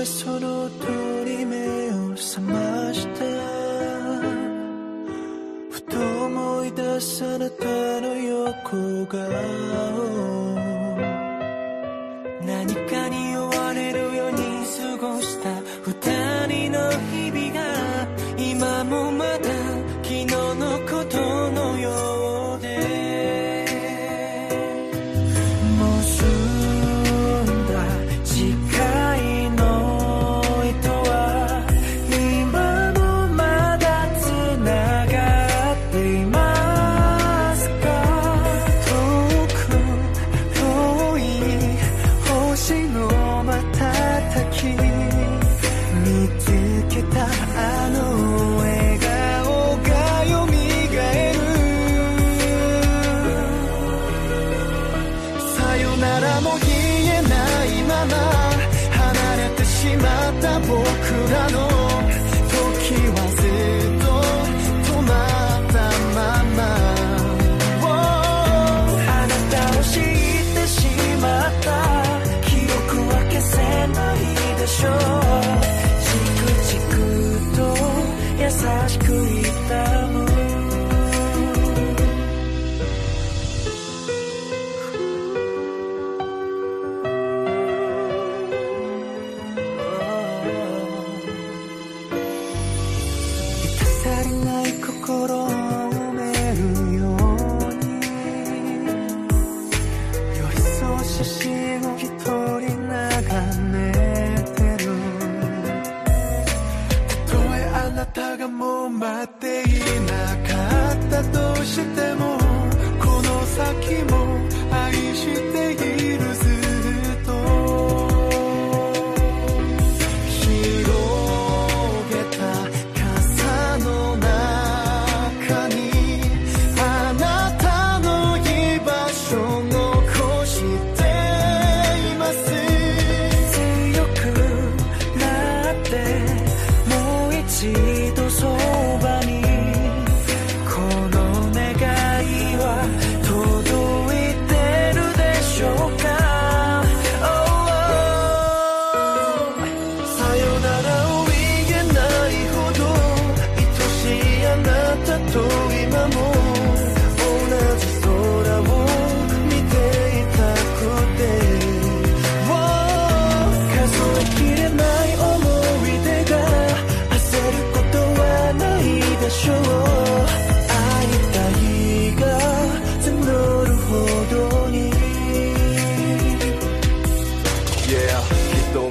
目その通り目を覚ましたふと思い出すあなたの横顔何かに追われるように過ごした二人の日々が今もまださよならも言えないまま離れてしまった僕らの。時はずっと止まったまま。Oh あなたを知ってしまった。記憶は消せないでしょう。チクチクと優しくない心を埋めるように。寄り添う写真を一人 don't know.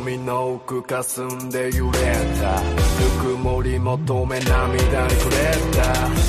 闇の奥霞んで揺れた。ぬくもり求め涙に触れた。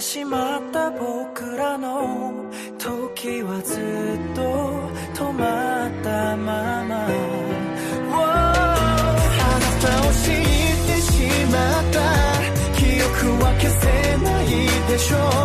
しまった僕らの時はずっと止まったまま。Oh あなたを知ってしまった。記憶は消せないでしょう。